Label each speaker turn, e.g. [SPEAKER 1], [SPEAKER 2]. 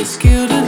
[SPEAKER 1] This to